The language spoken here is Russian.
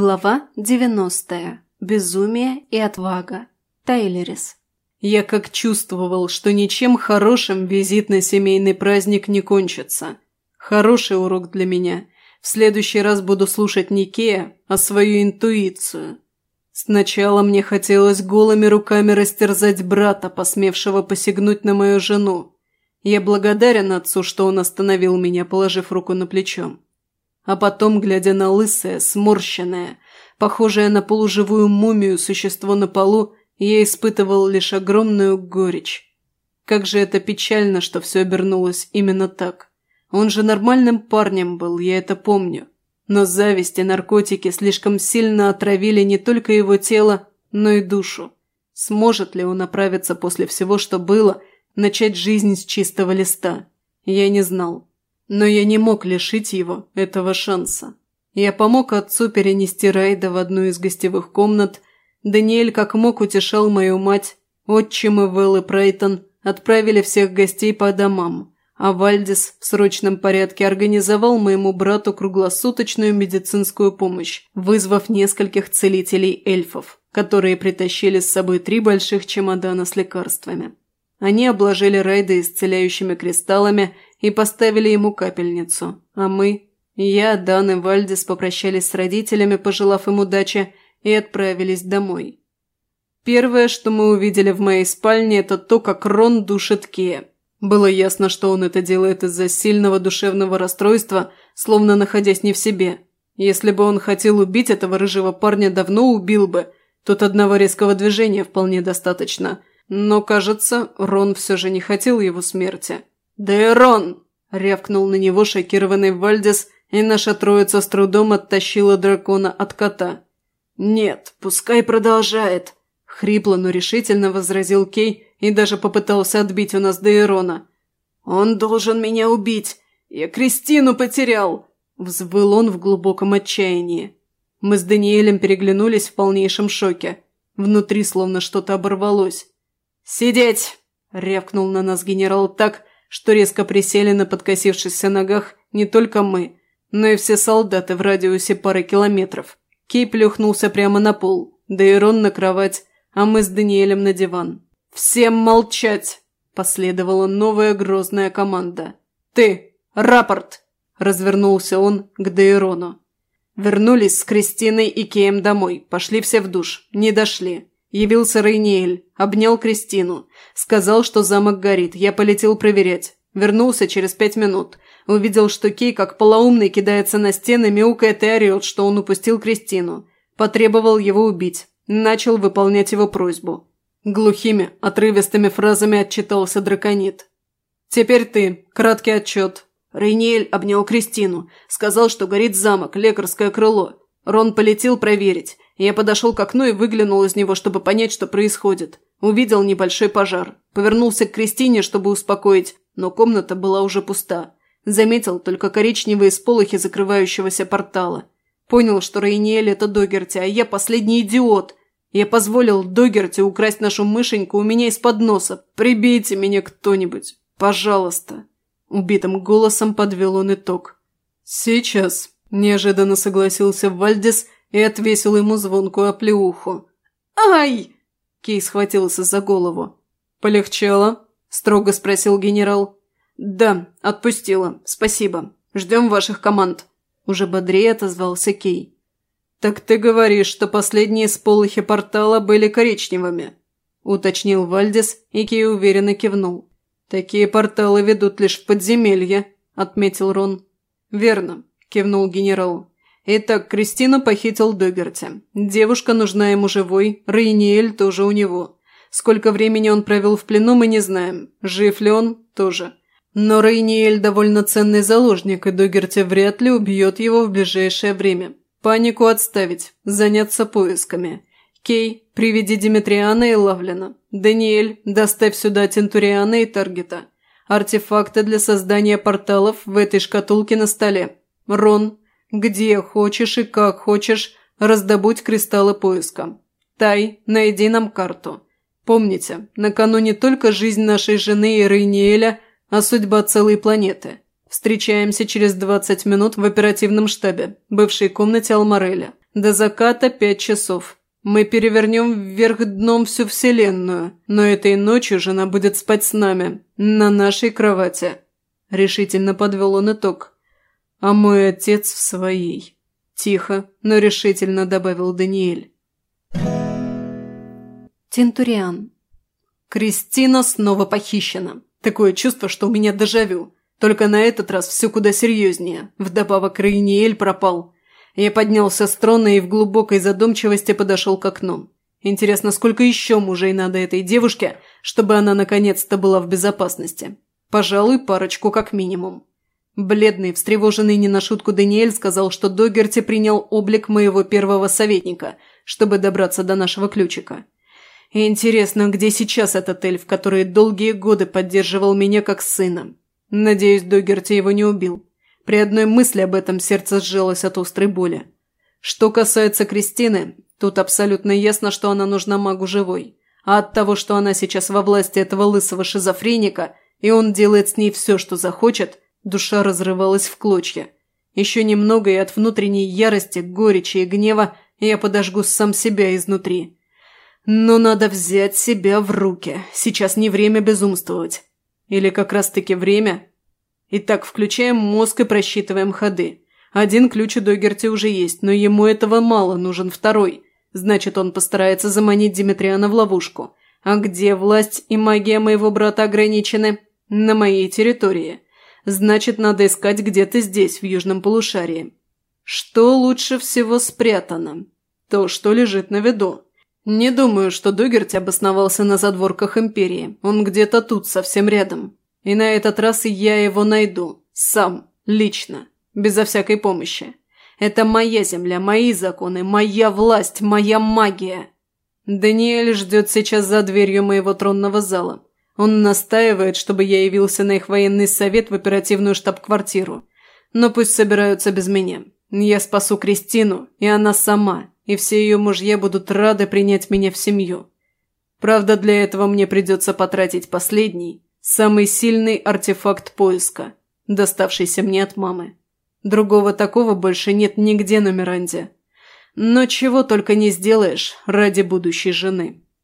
Глава 90. Безумие и отвага. Тайлерис. Я как чувствовал, что ничем хорошим визит на семейный праздник не кончится. Хороший урок для меня. В следующий раз буду слушать не а свою интуицию. Сначала мне хотелось голыми руками растерзать брата, посмевшего посягнуть на мою жену. Я благодарен отцу, что он остановил меня, положив руку на плечо. А потом, глядя на лысое, сморщенное, похожее на полуживую мумию существо на полу, я испытывал лишь огромную горечь. Как же это печально, что все обернулось именно так. Он же нормальным парнем был, я это помню. Но зависть и наркотики слишком сильно отравили не только его тело, но и душу. Сможет ли он оправиться после всего, что было, начать жизнь с чистого листа? Я не знал. Но я не мог лишить его этого шанса. Я помог отцу перенести Райда в одну из гостевых комнат. Даниэль как мог утешал мою мать. Отчим и Вэл и Прейтон отправили всех гостей по домам. А Вальдис в срочном порядке организовал моему брату круглосуточную медицинскую помощь, вызвав нескольких целителей эльфов, которые притащили с собой три больших чемодана с лекарствами. Они обложили Райда исцеляющими кристаллами и поставили ему капельницу, а мы, я, Дан и Вальдис попрощались с родителями, пожелав им удачи, и отправились домой. Первое, что мы увидели в моей спальне, это то, как Рон душит Кея. Было ясно, что он это делает из-за сильного душевного расстройства, словно находясь не в себе. Если бы он хотел убить этого рыжего парня, давно убил бы. Тут одного резкого движения вполне достаточно – но, кажется, Рон все же не хотел его смерти. «Да и Рон!» – рявкнул на него шокированный Вальдес, и наша троица с трудом оттащила дракона от кота. «Нет, пускай продолжает!» – хрипло, но решительно возразил Кей и даже попытался отбить у нас Дейрона. «Он должен меня убить! Я Кристину потерял!» – взвыл он в глубоком отчаянии. Мы с Даниэлем переглянулись в полнейшем шоке. Внутри словно что-то оборвалось. «Сидеть!» – рявкнул на нас генерал так, что резко присели на подкосившихся ногах не только мы, но и все солдаты в радиусе пары километров. Кей плюхнулся прямо на пол, Дейрон на кровать, а мы с Даниэлем на диван. «Всем молчать!» – последовала новая грозная команда. «Ты! Рапорт!» – развернулся он к Дейрону. Вернулись с Кристиной и Кеем домой, пошли все в душ, не дошли. Явился Рейниэль, обнял Кристину. Сказал, что замок горит. Я полетел проверять. Вернулся через пять минут. Увидел, что Кей, как полоумный, кидается на стены, мяукает и орет, что он упустил Кристину. Потребовал его убить. Начал выполнять его просьбу. Глухими, отрывистыми фразами отчитался драконит. «Теперь ты. Краткий отчет». Рейниэль обнял Кристину. Сказал, что горит замок, лекарское крыло. Рон полетел проверить. Я подошел к окну и выглянул из него, чтобы понять, что происходит. Увидел небольшой пожар. Повернулся к Кристине, чтобы успокоить, но комната была уже пуста. Заметил только коричневые сполохи закрывающегося портала. Понял, что Рейниэль – это Догерти, а я последний идиот. Я позволил Догерти украсть нашу мышеньку у меня из-под носа. Прибейте меня кто-нибудь. Пожалуйста. Убитым голосом подвел он итог. «Сейчас», – неожиданно согласился Вальдес – и отвесил ему звонкую оплеуху. «Ай!» – Кей схватился за голову. «Полегчало?» – строго спросил генерал. «Да, отпустила. Спасибо. Ждем ваших команд». Уже бодрее отозвался Кей. «Так ты говоришь, что последние сполохи портала были коричневыми?» – уточнил Вальдис, и Кей уверенно кивнул. «Такие порталы ведут лишь в подземелье», – отметил Рон. «Верно», – кивнул генерал. Итак, Кристина похитил Догерти. Девушка нужна ему живой, Рейниэль тоже у него. Сколько времени он провел в плену, мы не знаем. Жив ли он – тоже. Но Рейниэль довольно ценный заложник, и Догерти вряд ли убьет его в ближайшее время. Панику отставить, заняться поисками. Кей, приведи Димитриана и Лавлина. Даниэль, доставь сюда Тентуриана и Таргета. Артефакты для создания порталов в этой шкатулке на столе. Рон, где хочешь и как хочешь раздобудь кристаллы поиска. Тай, найди нам карту. Помните, на кону только жизнь нашей жены и Рейниэля, а судьба целой планеты. Встречаемся через 20 минут в оперативном штабе, бывшей комнате Алмареля. До заката пять часов. Мы перевернем вверх дном всю вселенную, но этой ночью жена будет спать с нами, на нашей кровати». Решительно подвел он итог. «А мой отец в своей». Тихо, но решительно добавил Даниэль. Тинтуриан. Кристина снова похищена. Такое чувство, что у меня дежавю. Только на этот раз все куда серьезнее. Вдобавок Рейниэль пропал. Я поднялся с трона и в глубокой задумчивости подошел к окну. Интересно, сколько еще мужей надо этой девушке, чтобы она наконец-то была в безопасности? Пожалуй, парочку как минимум. Бледный, встревоженный не на шутку Даниэль сказал, что Догерти принял облик моего первого советника, чтобы добраться до нашего ключика. Интересно, где сейчас этот эльф, который долгие годы поддерживал меня как сына? Надеюсь, Догерти его не убил. При одной мысли об этом сердце сжалось от острой боли. Что касается Кристины, тут абсолютно ясно, что она нужна магу живой. А от того, что она сейчас во власти этого лысого шизофреника, и он делает с ней все, что захочет, душа разрывалась в клочья. Еще немного, и от внутренней ярости, горечи и гнева я подожгу сам себя изнутри. Но надо взять себя в руки. Сейчас не время безумствовать. Или как раз-таки время? Итак, включаем мозг и просчитываем ходы. Один ключ у Догерти уже есть, но ему этого мало, нужен второй. Значит, он постарается заманить Димитриана в ловушку. А где власть и магия моего брата ограничены? На моей территории. Значит, надо искать где-то здесь, в южном полушарии. Что лучше всего спрятано? То, что лежит на виду. «Не думаю, что Догерти обосновался на задворках Империи. Он где-то тут, совсем рядом. И на этот раз я его найду. Сам. Лично. Безо всякой помощи. Это моя земля, мои законы, моя власть, моя магия». Даниэль ждет сейчас за дверью моего тронного зала. Он настаивает, чтобы я явился на их военный совет в оперативную штаб-квартиру. Но пусть собираются без меня. Я спасу Кристину, и она сама, и все ее мужья будут рады принять меня в семью. Правда, для этого мне придется потратить последний, самый сильный артефакт поиска, доставшийся мне от мамы. Другого такого больше нет нигде на Миранде. Но чего только не сделаешь ради будущей жены.